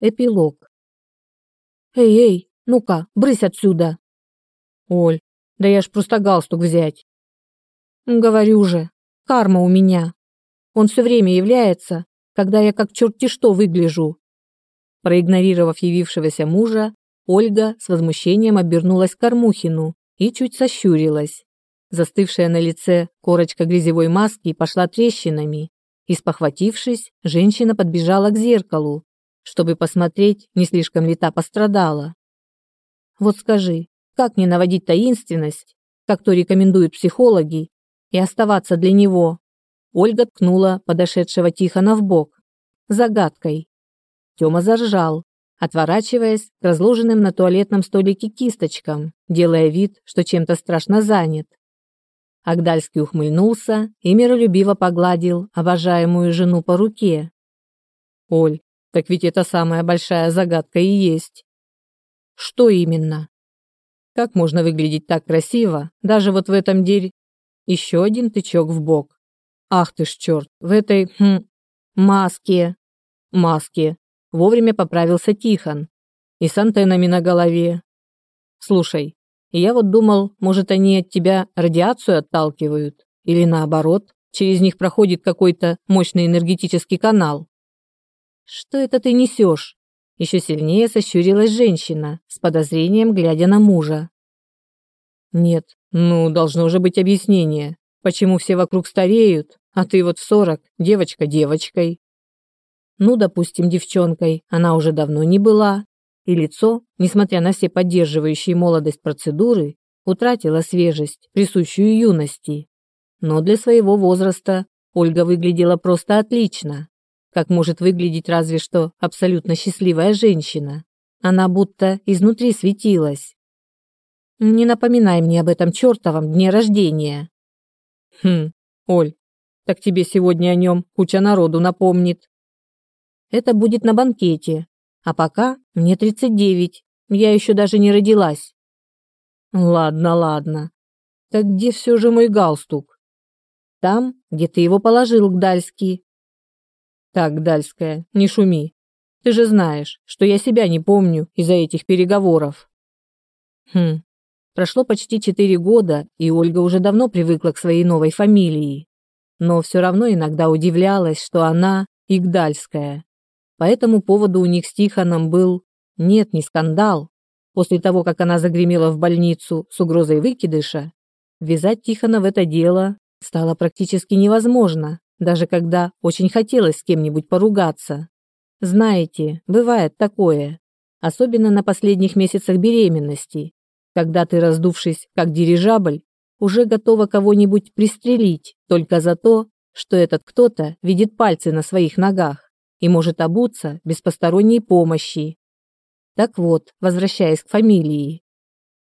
Эпилог. «Эй, эй, ну-ка, брысь отсюда!» «Оль, да я ж просто галстук взять!» «Говорю же, карма у меня. Он все время является, когда я как черти что выгляжу». Проигнорировав явившегося мужа, Ольга с возмущением обернулась к Кормухину и чуть сощурилась. Застывшая на лице корочка грязевой маски пошла трещинами. И спохватившись, женщина подбежала к зеркалу, чтобы посмотреть, не слишком ли та пострадала. Вот скажи, как не наводить таинственность, как то рекомендуют психологи, и оставаться для него? Ольга ткнула подошедшего Тихона в бок. Загадкой. Тёма заржал, отворачиваясь к разложенным на туалетном столике кисточкам, делая вид, что чем-то страшно занят. Агдальский ухмыльнулся и миролюбиво погладил обожаемую жену по руке. «Оль, так ведь это самая большая загадка и есть». «Что именно?» «Как можно выглядеть так красиво, даже вот в этом деле?» Еще один тычок в бок. «Ах ты ж черт, в этой, хм, маске!» «Маске!» Вовремя поправился Тихон. «И с антеннами на голове. Слушай, я вот думал, может, они от тебя радиацию отталкивают? Или наоборот, через них проходит какой-то мощный энергетический канал? Что это ты несешь? Еще сильнее сощурилась женщина, с подозрением глядя на мужа. Нет, ну, должно уже быть объяснение. Почему все вокруг стареют, а ты вот в сорок, девочка девочкой? Ну, допустим, девчонкой она уже давно не была, и лицо, несмотря на все поддерживающие молодость процедуры, утратило свежесть, присущую юности. Но для своего возраста Ольга выглядела просто отлично, как может выглядеть разве что абсолютно счастливая женщина. Она будто изнутри светилась. Не напоминай мне об этом чертовом дне рождения. Хм, Оль, так тебе сегодня о нем куча народу напомнит. Это будет на банкете, а пока мне 39. Я еще даже не родилась. Ладно, ладно. Так где все же мой галстук? Там, где ты его положил, Гдальский. Так, Гдальская, не шуми. Ты же знаешь, что я себя не помню из-за этих переговоров. Хм. Прошло почти четыре года, и Ольга уже давно привыкла к своей новой фамилии. Но все равно иногда удивлялась, что она Игдальская. По этому поводу у них с Тихоном был, нет, не скандал. После того, как она загремела в больницу с угрозой выкидыша, ввязать Тихона в это дело стало практически невозможно, даже когда очень хотелось с кем-нибудь поругаться. Знаете, бывает такое, особенно на последних месяцах беременности, когда ты, раздувшись как дирижабль, уже готова кого-нибудь пристрелить только за то, что этот кто-то видит пальцы на своих ногах и может обуться без посторонней помощи. Так вот, возвращаясь к фамилии.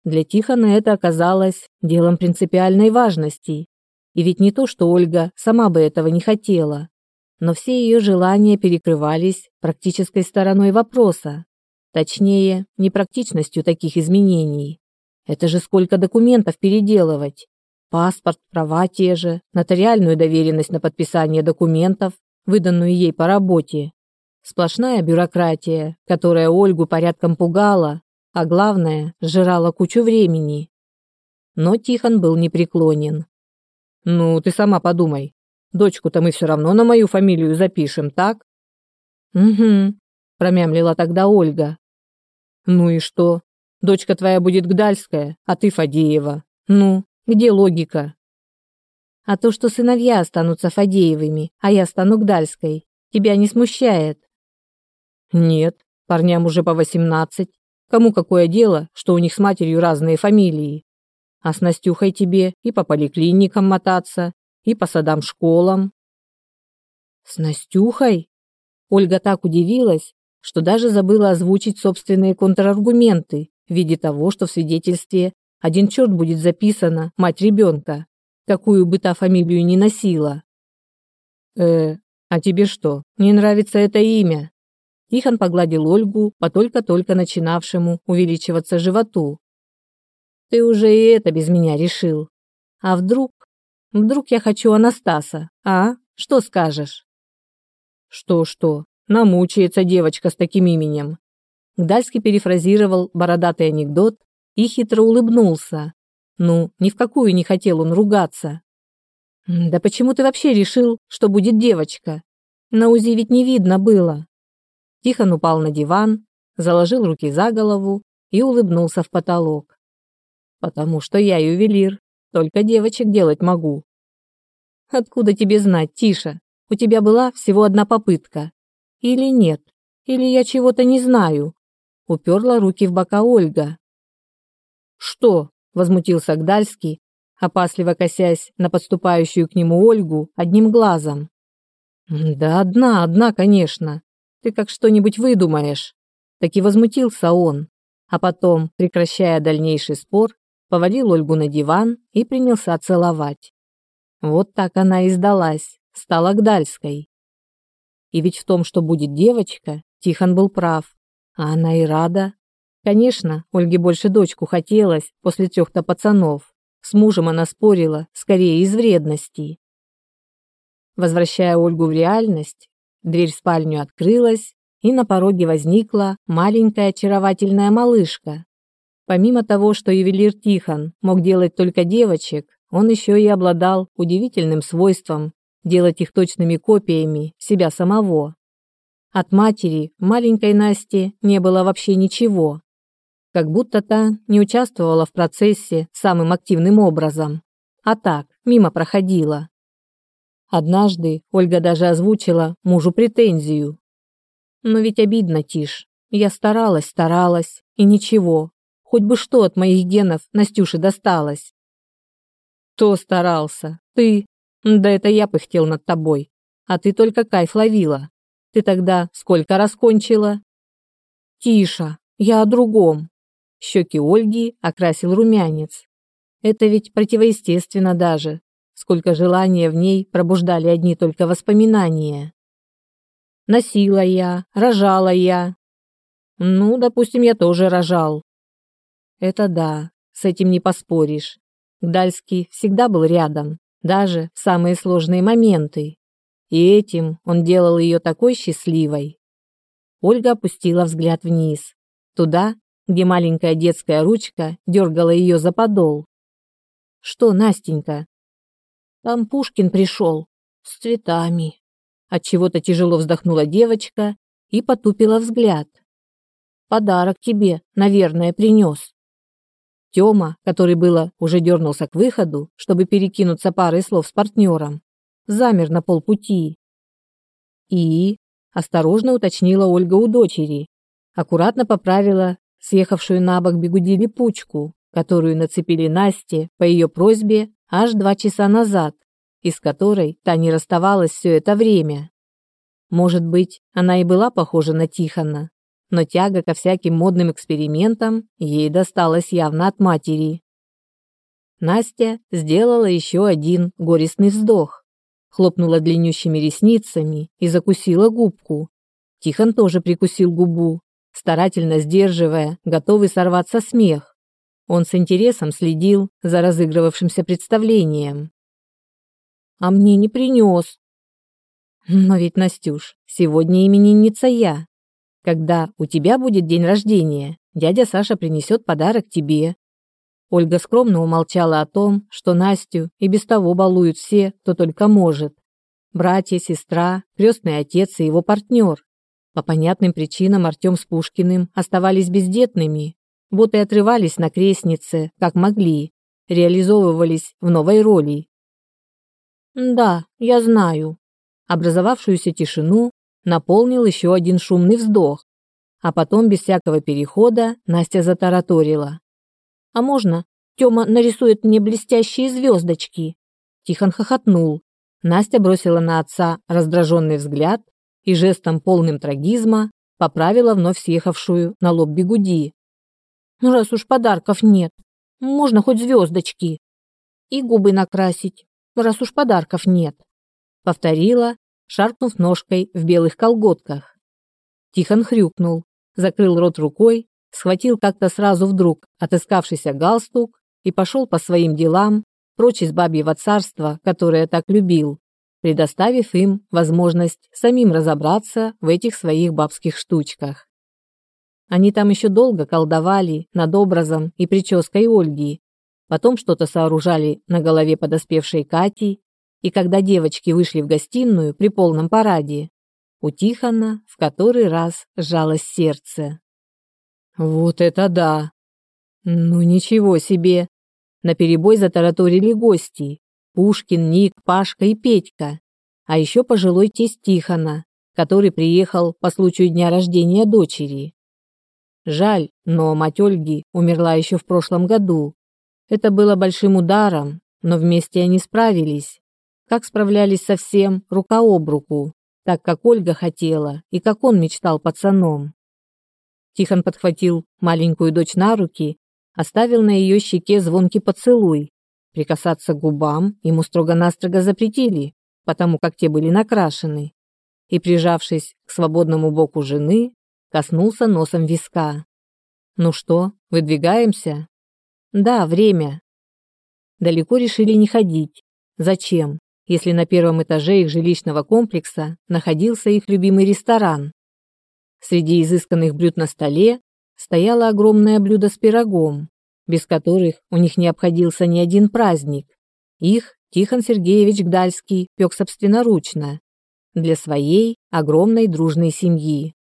Для Тихона это оказалось делом принципиальной важности. И ведь не то, что Ольга сама бы этого не хотела, но все ее желания перекрывались практической стороной вопроса, точнее, непрактичностью таких изменений. Это же сколько документов переделывать. Паспорт, права те же, нотариальную доверенность на подписание документов, выданную ей по работе. Сплошная бюрократия, которая Ольгу порядком пугала, а главное, сжирала кучу времени. Но Тихон был непреклонен. «Ну, ты сама подумай. Дочку-то мы все равно на мою фамилию запишем, так?» «Угу», – промямлила тогда Ольга. «Ну и что? Дочка твоя будет Гдальская, а ты Фадеева. Ну, где логика?» А то, что сыновья останутся Фадеевыми, а я стану Гдальской, тебя не смущает? Нет, парням уже по восемнадцать. Кому какое дело, что у них с матерью разные фамилии? А с Настюхой тебе и по поликлиникам мотаться, и по садам школам. С Настюхой? Ольга так удивилась, что даже забыла озвучить собственные контраргументы в виде того, что в свидетельстве один черт будет записано «мать ребенка», какую бы та фамилию ни носила. Э, а тебе что, не нравится это имя? Тихон погладил Ольгу по только-только начинавшему увеличиваться животу. Ты уже и это без меня решил. А вдруг? Вдруг я хочу Анастаса, а? Что скажешь? Что-что? намучается девочка с таким именем. Гдальский перефразировал бородатый анекдот и хитро улыбнулся. Ну, ни в какую не хотел он ругаться. Да почему ты вообще решил, что будет девочка? На УЗИ ведь не видно было. Тихон упал на диван, заложил руки за голову и улыбнулся в потолок. Потому что я ювелир, только девочек делать могу. Откуда тебе знать, Тиша? У тебя была всего одна попытка. Или нет? Или я чего-то не знаю? Уперла руки в бока Ольга. Что? Возмутился Гдальский, опасливо косясь на подступающую к нему Ольгу одним глазом. Да одна, одна, конечно. Ты как что-нибудь выдумаешь. Так и возмутился он, а потом, прекращая дальнейший спор, повалил Ольгу на диван и принялся целовать. Вот так она и сдалась, стала Гдальской. И ведь в том, что будет девочка, Тихон был прав. А она и рада. Конечно, Ольге больше дочку хотелось после трех-то пацанов. С мужем она спорила, скорее из вредности. Возвращая Ольгу в реальность, дверь в спальню открылась, и на пороге возникла маленькая очаровательная малышка. Помимо того, что ювелир Тихон мог делать только девочек, он еще и обладал удивительным свойством делать их точными копиями себя самого. От матери маленькой Насти не было вообще ничего, как будто та не участвовала в процессе самым активным образом, а так, мимо проходила. Однажды Ольга даже озвучила мужу претензию. Но ведь обидно, Тиш. Я старалась, старалась, и ничего. Хоть бы что от моих генов Настюше досталось. Кто старался? Ты. Да это я пыхтел над тобой. А ты только кайф ловила. Ты тогда сколько раз кончила? Тише, я о другом. Щеки Ольги окрасил румянец. Это ведь противоестественно даже. Сколько желания в ней пробуждали одни только воспоминания. Носила я, рожала я. Ну, допустим, я тоже рожал. Это да, с этим не поспоришь. Гдальский всегда был рядом, даже в самые сложные моменты. И этим он делал ее такой счастливой. Ольга опустила взгляд вниз, туда, где маленькая детская ручка дергала ее за подол. «Что, Настенька?» «Там Пушкин пришел, с цветами». От чего то тяжело вздохнула девочка и потупила взгляд. «Подарок тебе, наверное, принес». Тёма, который было уже дернулся к выходу, чтобы перекинуться парой слов с партнером, замер на полпути. И осторожно уточнила Ольга у дочери, аккуратно поправила съехавшую на бок бегуди липучку, которую нацепили Насте по ее просьбе аж два часа назад, из которой та не расставалась все это время. Может быть, она и была похожа на Тихона, но тяга ко всяким модным экспериментам ей досталась явно от матери. Настя сделала еще один горестный вздох, хлопнула длиннющими ресницами и закусила губку. Тихон тоже прикусил губу, старательно сдерживая, готовый сорваться смех. Он с интересом следил за разыгрывавшимся представлением. «А мне не принес». «Но ведь, Настюш, сегодня именинница я. Когда у тебя будет день рождения, дядя Саша принесет подарок тебе. Ольга скромно умолчала о том, что Настю и без того балуют все, кто только может. Братья, сестра, крестный отец и его партнер. По понятным причинам Артем с Пушкиным оставались бездетными, вот и отрывались на крестнице, как могли, реализовывались в новой роли. «Да, я знаю». Образовавшуюся тишину наполнил еще один шумный вздох. А потом, без всякого перехода, Настя затараторила. «А можно? Тёма нарисует мне блестящие звездочки?» Тихон хохотнул. Настя бросила на отца раздраженный взгляд и жестом полным трагизма поправила вновь съехавшую на лоб бегуди. «Ну, раз уж подарков нет, можно хоть звездочки. И губы накрасить, раз уж подарков нет», повторила шаркнув ножкой в белых колготках. Тихон хрюкнул, закрыл рот рукой, схватил как-то сразу вдруг отыскавшийся галстук и пошел по своим делам, прочь из бабьего царства, которое так любил. предоставив им возможность самим разобраться в этих своих бабских штучках. Они там еще долго колдовали над образом и прической Ольги, потом что-то сооружали на голове подоспевшей Кати, и когда девочки вышли в гостиную при полном параде, у Тихона в который раз сжалось сердце. «Вот это да! Ну ничего себе!» На перебой затараторили гости. Пушкин, Ник, Пашка и Петька. А еще пожилой тесть Тихона, который приехал по случаю дня рождения дочери. Жаль, но мать Ольги умерла еще в прошлом году. Это было большим ударом, но вместе они справились. Как справлялись со всем рука об руку, так как Ольга хотела и как он мечтал пацаном. Тихон подхватил маленькую дочь на руки, оставил на ее щеке звонкий поцелуй. Прикасаться к губам ему строго-настрого запретили, потому как те были накрашены. И, прижавшись к свободному боку жены, коснулся носом виска. «Ну что, выдвигаемся?» «Да, время». Далеко решили не ходить. Зачем, если на первом этаже их жилищного комплекса находился их любимый ресторан? Среди изысканных блюд на столе стояло огромное блюдо с пирогом, без которых у них не обходился ни один праздник. Их Тихон Сергеевич Гдальский пек собственноручно для своей огромной дружной семьи.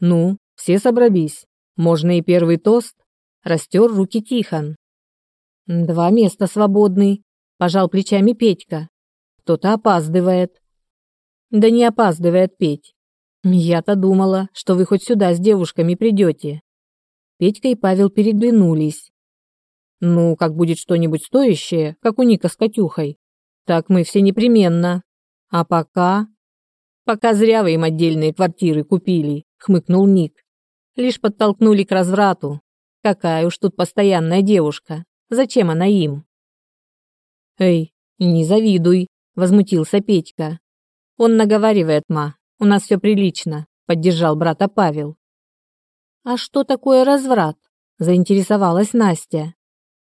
«Ну, все собрались. Можно и первый тост?» Растер руки Тихон. «Два места свободны», – пожал плечами Петька. «Кто-то опаздывает». «Да не опаздывает Петь. Я-то думала, что вы хоть сюда с девушками придете. Петька и Павел переглянулись. Ну, как будет что-нибудь стоящее, как у Ника с Катюхой, так мы все непременно. А пока... Пока зря вы им отдельные квартиры купили, хмыкнул Ник. Лишь подтолкнули к разврату. Какая уж тут постоянная девушка. Зачем она им? Эй, не завидуй, возмутился Петька. Он наговаривает, ма, у нас все прилично, поддержал брата Павел. А что такое разврат? заинтересовалась Настя.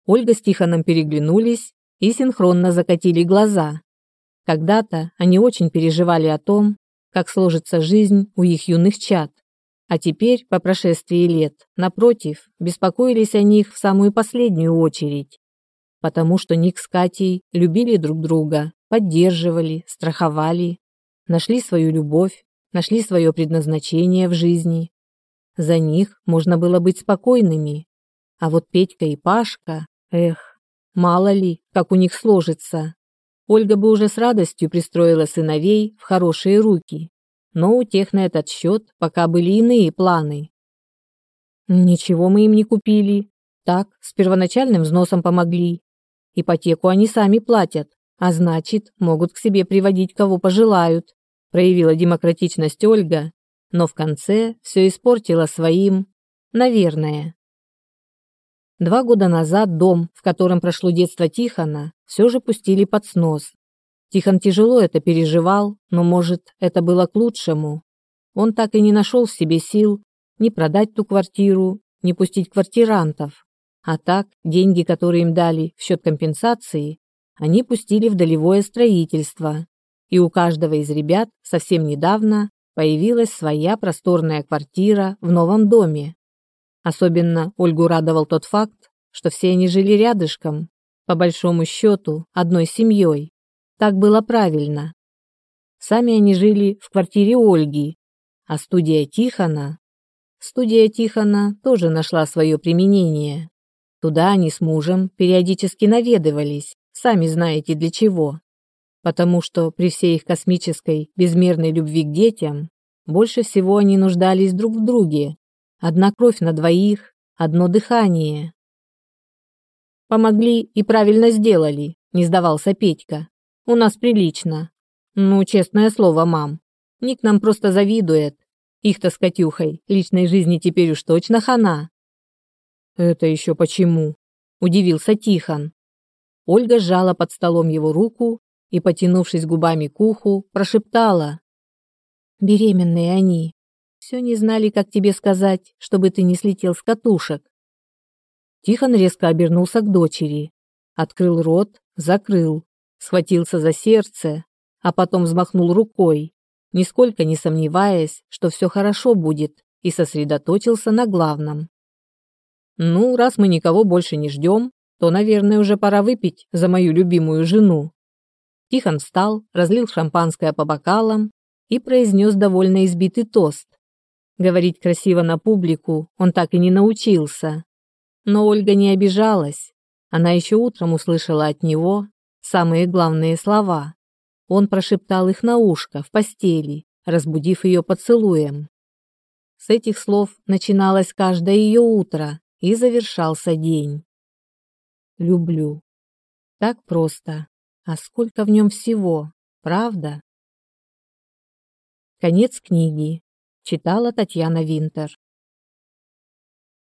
Ольга с Тихоном переглянулись и синхронно закатили глаза. Когда-то они очень переживали о том, как сложится жизнь у их юных чад. А теперь, по прошествии лет, напротив, беспокоились о них в самую последнюю очередь. Потому что Ник с Катей любили друг друга, поддерживали, страховали, нашли свою любовь, нашли свое предназначение в жизни. За них можно было быть спокойными. А вот Петька и Пашка, эх, мало ли, как у них сложится. Ольга бы уже с радостью пристроила сыновей в хорошие руки, но у тех на этот счет пока были иные планы. Ничего мы им не купили. Так, с первоначальным взносом помогли. Ипотеку они сами платят, а значит, могут к себе приводить кого пожелают проявила демократичность Ольга, но в конце все испортила своим, наверное. Два года назад дом, в котором прошло детство Тихона, все же пустили под снос. Тихон тяжело это переживал, но, может, это было к лучшему. Он так и не нашел в себе сил ни продать ту квартиру, ни пустить квартирантов. А так, деньги, которые им дали в счет компенсации, они пустили в долевое строительство и у каждого из ребят совсем недавно появилась своя просторная квартира в новом доме. Особенно Ольгу радовал тот факт, что все они жили рядышком, по большому счету, одной семьей. Так было правильно. Сами они жили в квартире Ольги, а студия Тихона... Студия Тихона тоже нашла свое применение. Туда они с мужем периодически наведывались, сами знаете для чего потому что при всей их космической, безмерной любви к детям, больше всего они нуждались друг в друге. Одна кровь на двоих, одно дыхание. Помогли и правильно сделали, не сдавался Петька. У нас прилично. Ну, честное слово, мам. Ник нам просто завидует. Их-то с Катюхой личной жизни теперь уж точно хана. Это еще почему? Удивился Тихон. Ольга сжала под столом его руку и, потянувшись губами к уху, прошептала. «Беременные они. Все не знали, как тебе сказать, чтобы ты не слетел с катушек». Тихон резко обернулся к дочери. Открыл рот, закрыл, схватился за сердце, а потом взмахнул рукой, нисколько не сомневаясь, что все хорошо будет, и сосредоточился на главном. «Ну, раз мы никого больше не ждем, то, наверное, уже пора выпить за мою любимую жену». Тихон встал, разлил шампанское по бокалам и произнес довольно избитый тост. Говорить красиво на публику он так и не научился. Но Ольга не обижалась. Она еще утром услышала от него самые главные слова. Он прошептал их на ушко в постели, разбудив ее поцелуем. С этих слов начиналось каждое ее утро и завершался день. Люблю. Так просто. А сколько в нем всего, правда? Конец книги. Читала Татьяна Винтер.